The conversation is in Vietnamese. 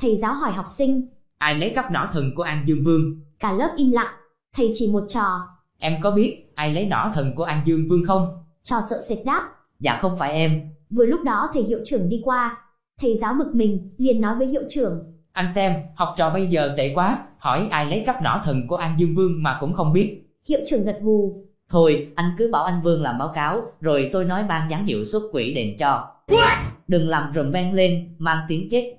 Thầy giáo hỏi học sinh, Ai lấy cắp nỏ thần của An Dương Vương? cả lớp im lặng. Thầy chỉ một trò, Em có biết ai lấy nỏ thần của An Dương Vương không? trò sợ sệt đáp. Dạ không phải em. Vừa lúc đó thầy hiệu trưởng đi qua. Thầy giáo bực mình, liền nói với hiệu trưởng, Anh xem, học trò bây giờ tệ quá, hỏi ai lấy cắp nỏ thần của An Dương Vương mà cũng không biết. hiệu trưởng gật gù. Thôi, anh cứ bảo anh Vương làm báo cáo, rồi tôi nói ban giám hiệu xuất quỹ đền cho đừng làm rùm beng lên mang tiếng chết.